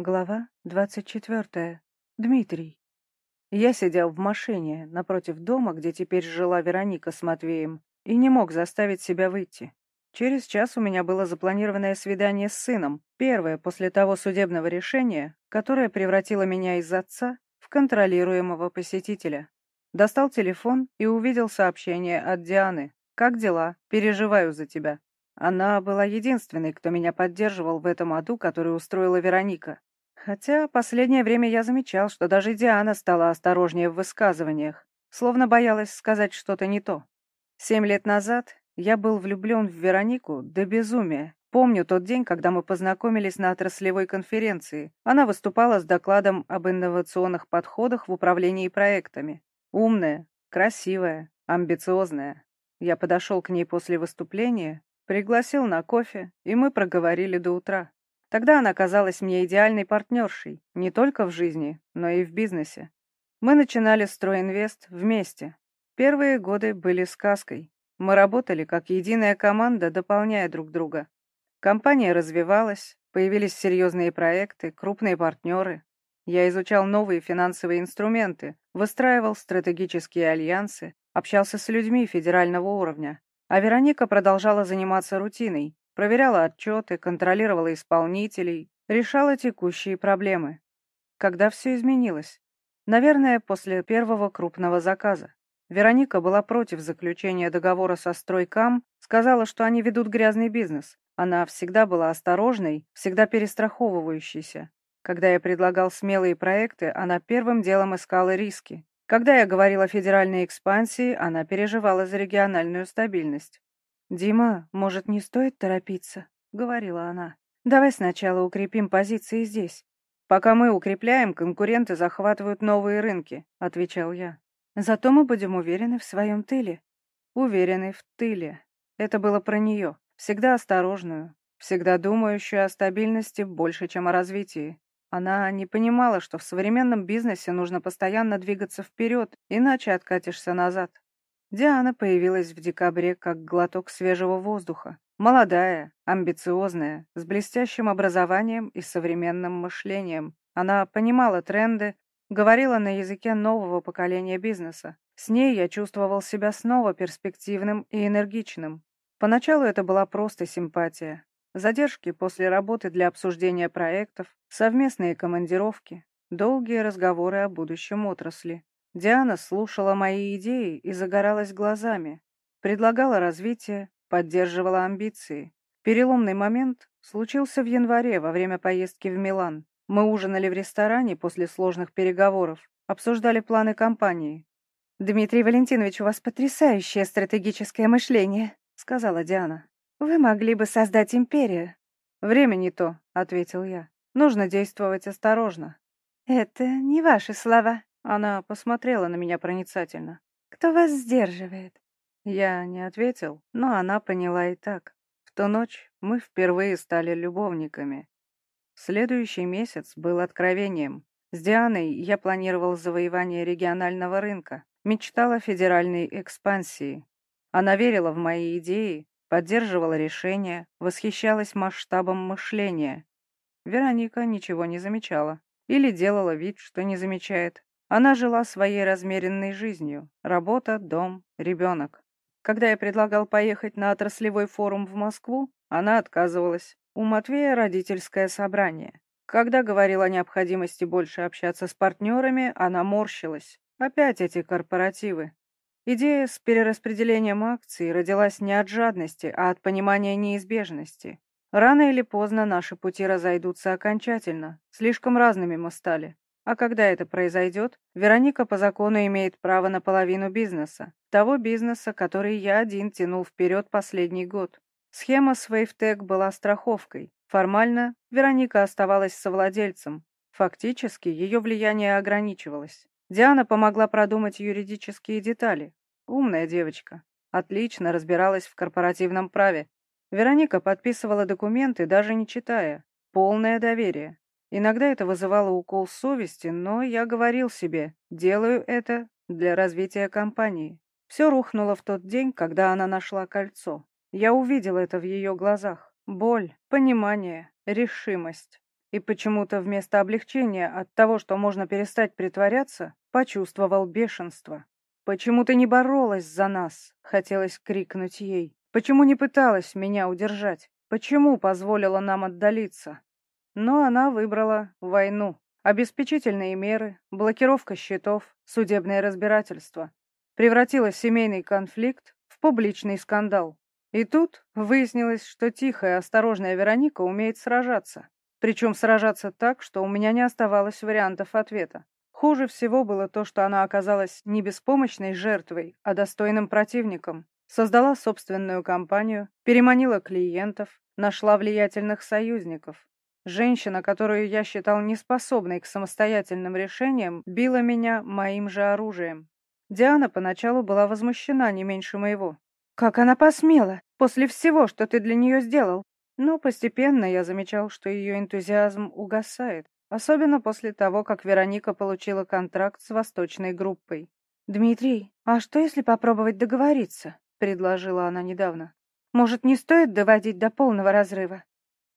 Глава двадцать четвертая. Дмитрий. Я сидел в машине напротив дома, где теперь жила Вероника с Матвеем, и не мог заставить себя выйти. Через час у меня было запланированное свидание с сыном, первое после того судебного решения, которое превратило меня из отца в контролируемого посетителя. Достал телефон и увидел сообщение от Дианы. «Как дела? Переживаю за тебя». Она была единственной, кто меня поддерживал в этом аду, который устроила Вероника. Хотя последнее время я замечал, что даже Диана стала осторожнее в высказываниях, словно боялась сказать что-то не то. Семь лет назад я был влюблен в Веронику до безумия. Помню тот день, когда мы познакомились на отраслевой конференции. Она выступала с докладом об инновационных подходах в управлении проектами. Умная, красивая, амбициозная. Я подошел к ней после выступления, пригласил на кофе, и мы проговорили до утра. Тогда она казалась мне идеальной партнершей, не только в жизни, но и в бизнесе. Мы начинали «Стройинвест» вместе. Первые годы были сказкой. Мы работали как единая команда, дополняя друг друга. Компания развивалась, появились серьезные проекты, крупные партнеры. Я изучал новые финансовые инструменты, выстраивал стратегические альянсы, общался с людьми федерального уровня. А Вероника продолжала заниматься рутиной, проверяла отчеты, контролировала исполнителей, решала текущие проблемы. Когда все изменилось? Наверное, после первого крупного заказа. Вероника была против заключения договора со стройкам, сказала, что они ведут грязный бизнес. Она всегда была осторожной, всегда перестраховывающейся. Когда я предлагал смелые проекты, она первым делом искала риски. Когда я говорил о федеральной экспансии, она переживала за региональную стабильность. «Дима, может, не стоит торопиться?» — говорила она. «Давай сначала укрепим позиции здесь. Пока мы укрепляем, конкуренты захватывают новые рынки», — отвечал я. «Зато мы будем уверены в своем тыле». Уверены в тыле. Это было про нее. Всегда осторожную, всегда думающую о стабильности больше, чем о развитии. Она не понимала, что в современном бизнесе нужно постоянно двигаться вперед, иначе откатишься назад. Диана появилась в декабре как глоток свежего воздуха. Молодая, амбициозная, с блестящим образованием и современным мышлением. Она понимала тренды, говорила на языке нового поколения бизнеса. С ней я чувствовал себя снова перспективным и энергичным. Поначалу это была просто симпатия. Задержки после работы для обсуждения проектов, совместные командировки, долгие разговоры о будущем отрасли. Диана слушала мои идеи и загоралась глазами, предлагала развитие, поддерживала амбиции. Переломный момент случился в январе во время поездки в Милан. Мы ужинали в ресторане после сложных переговоров, обсуждали планы компании. «Дмитрий Валентинович, у вас потрясающее стратегическое мышление», — сказала Диана. «Вы могли бы создать империю». «Время не то», — ответил я. «Нужно действовать осторожно». «Это не ваши слова», она посмотрела на меня проницательно. «Кто вас сдерживает?» Я не ответил, но она поняла и так. В ту ночь мы впервые стали любовниками. Следующий месяц был откровением. С Дианой я планировал завоевание регионального рынка, мечтал о федеральной экспансии. Она верила в мои идеи, поддерживала решения, восхищалась масштабом мышления. Вероника ничего не замечала или делала вид, что не замечает. Она жила своей размеренной жизнью. Работа, дом, ребенок. Когда я предлагал поехать на отраслевой форум в Москву, она отказывалась. У Матвея родительское собрание. Когда говорил о необходимости больше общаться с партнерами, она морщилась. Опять эти корпоративы. Идея с перераспределением акций родилась не от жадности, а от понимания неизбежности. Рано или поздно наши пути разойдутся окончательно. Слишком разными мы стали. А когда это произойдет, Вероника по закону имеет право на половину бизнеса. Того бизнеса, который я один тянул вперед последний год. Схема с WaveTech была страховкой. Формально Вероника оставалась совладельцем. Фактически ее влияние ограничивалось. Диана помогла продумать юридические детали. Умная девочка. Отлично разбиралась в корпоративном праве. Вероника подписывала документы, даже не читая. Полное доверие. Иногда это вызывало укол совести, но я говорил себе, делаю это для развития компании. Все рухнуло в тот день, когда она нашла кольцо. Я увидел это в ее глазах. Боль, понимание, решимость. И почему-то вместо облегчения от того, что можно перестать притворяться, почувствовал бешенство. «Почему ты не боролась за нас?» — хотелось крикнуть ей. «Почему не пыталась меня удержать? Почему позволила нам отдалиться?» Но она выбрала войну. Обеспечительные меры, блокировка счетов, судебное разбирательство. Превратила семейный конфликт в публичный скандал. И тут выяснилось, что тихая, осторожная Вероника умеет сражаться. Причем сражаться так, что у меня не оставалось вариантов ответа. Хуже всего было то, что она оказалась не беспомощной жертвой, а достойным противником. Создала собственную компанию, переманила клиентов, нашла влиятельных союзников. Женщина, которую я считал неспособной к самостоятельным решениям, била меня моим же оружием. Диана поначалу была возмущена не меньше моего. «Как она посмела? После всего, что ты для нее сделал? Но постепенно я замечал, что ее энтузиазм угасает, особенно после того, как Вероника получила контракт с восточной группой. «Дмитрий, а что если попробовать договориться?» — предложила она недавно. «Может, не стоит доводить до полного разрыва?»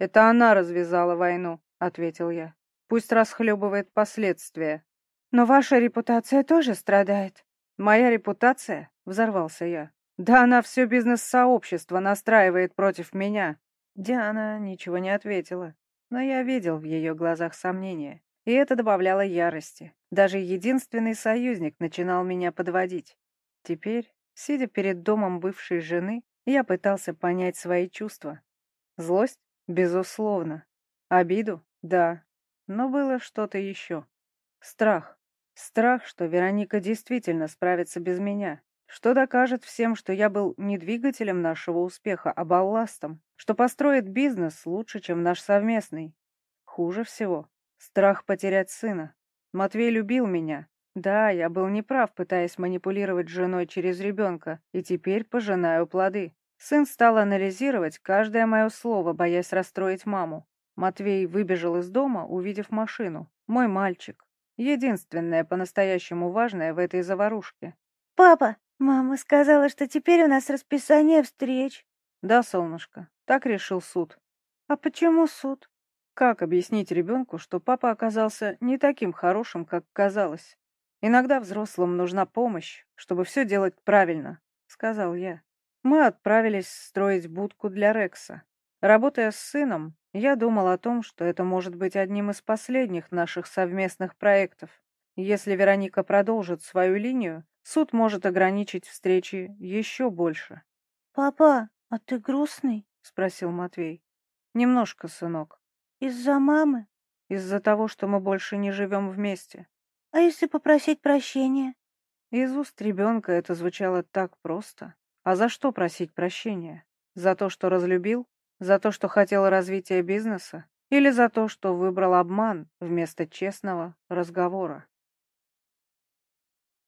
«Это она развязала войну», — ответил я. «Пусть расхлебывает последствия». «Но ваша репутация тоже страдает». «Моя репутация?» — взорвался я. «Да она все бизнес-сообщество настраивает против меня. Диана ничего не ответила, но я видел в ее глазах сомнение, и это добавляло ярости. Даже единственный союзник начинал меня подводить. Теперь, сидя перед домом бывшей жены, я пытался понять свои чувства. Злость? Безусловно. Обиду? Да. Но было что-то еще. Страх. Страх, что Вероника действительно справится без меня что докажет всем, что я был не двигателем нашего успеха, а балластом, что построит бизнес лучше, чем наш совместный. Хуже всего — страх потерять сына. Матвей любил меня. Да, я был неправ, пытаясь манипулировать женой через ребенка, и теперь пожинаю плоды. Сын стал анализировать каждое мое слово, боясь расстроить маму. Матвей выбежал из дома, увидев машину. Мой мальчик. Единственное по-настоящему важное в этой заварушке. «Папа, «Мама сказала, что теперь у нас расписание встреч». «Да, солнышко, так решил суд». «А почему суд?» Как объяснить ребенку, что папа оказался не таким хорошим, как казалось? Иногда взрослым нужна помощь, чтобы все делать правильно, сказал я. Мы отправились строить будку для Рекса. Работая с сыном, я думал о том, что это может быть одним из последних наших совместных проектов. Если Вероника продолжит свою линию, Суд может ограничить встречи еще больше. «Папа, а ты грустный?» — спросил Матвей. «Немножко, сынок». «Из-за мамы?» «Из-за того, что мы больше не живем вместе». «А если попросить прощения?» Из уст ребенка это звучало так просто. А за что просить прощения? За то, что разлюбил? За то, что хотел развития бизнеса? Или за то, что выбрал обман вместо честного разговора?